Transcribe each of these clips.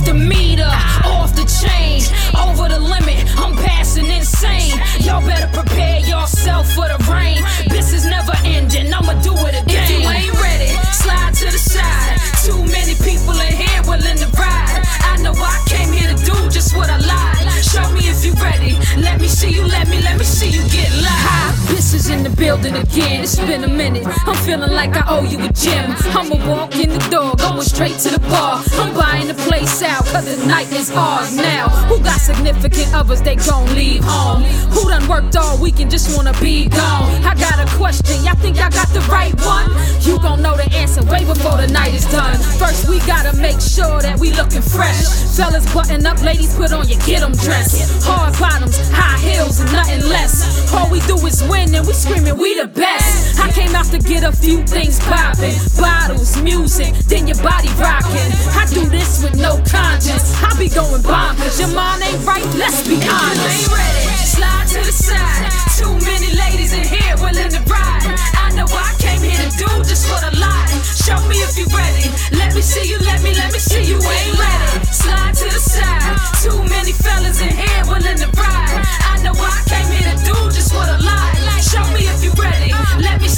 off the meter, off the chain, over the limit. I'm passing insane. Y'all better prepare building again. It's been a minute. I'm feeling like I owe you a gym. I'ma walk in the door, going straight to the bar. I'm buying the place out, cause the night is ours now. Who got significant others they gon' leave home? Who done worked all week and just wanna be gone? I got a question, y'all think I got the right one? You gon' know the night is done. First, we gotta make sure that we looking fresh. Fellas button up, ladies put on your get 'em dress. Hard bottoms, high heels, and nothing less. All we do is win and we screaming we the best. I came out to get a few things poppin'. Bottles, music, then your body rockin'. I do this with no conscience. I be going bonkers. Your mind ain't right, let's be honest. Ain't ready. Slide to the side. Too many ladies in here willing to ride.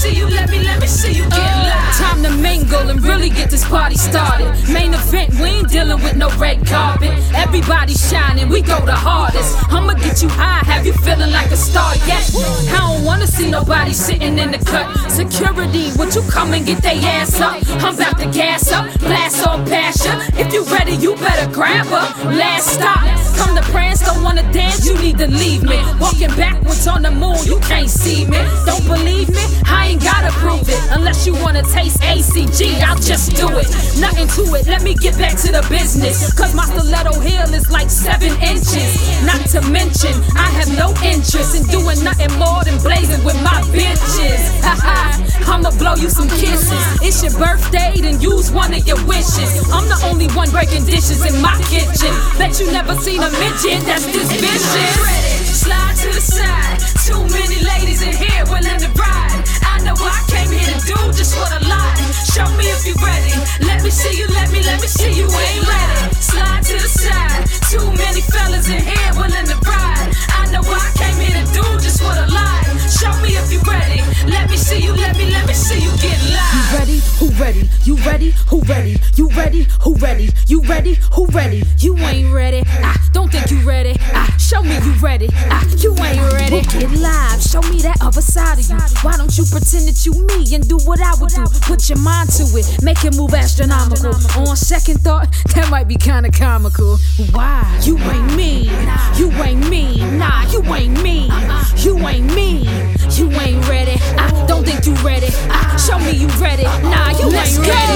See you, let me, let me see you get uh, live. Time to mingle and really get this party started. Main event, we ain't dealing with no red carpet. Everybody shining, we go the hardest. I'ma get you high, have you feeling like a star yet? I don't wanna see nobody sitting in the cut. Security, would you come and get they ass up? I'm about to gas up, blast off passion. If you ready, you better grab her. Last stop, come to prance, don't wanna dance, you need to leave me. Walking backwards on the moon, you can't see me. Don't believe me? I ain't gotta prove it. Unless you wanna taste ACG, I'll just do it. Nothing to it, let me get back to the business. Cause my stiletto heel is like seven inches. Not to mention, I have no interest in doing nothing more than blazing with my bitches. I'ma blow you some kisses. It's your birthday, then use one of your wishes. I'm the only one breaking dishes in my kitchen. Bet you never seen a midget that's this vicious. Slide to the side. Too many ladies in here willing to ride. Ready. Let me see you, let me, let me see you get live. You ready? Who ready? You ready? Who ready? You ready? Who ready? You ready? Who ready? You ain't ready. I ah, don't think you ready. I ah, show me you ready. I ah, you ain't ready. Well, get live. Show me that other side of you. Why don't you pretend that you me and do what I would do? Put your mind to it. Make it move astronomical. On second thought, that might be kinda comical. Why? You ain't me. You ain't me. Nah, you ain't me. You ready. Nah, you Let's ain't ready. Ain't ready.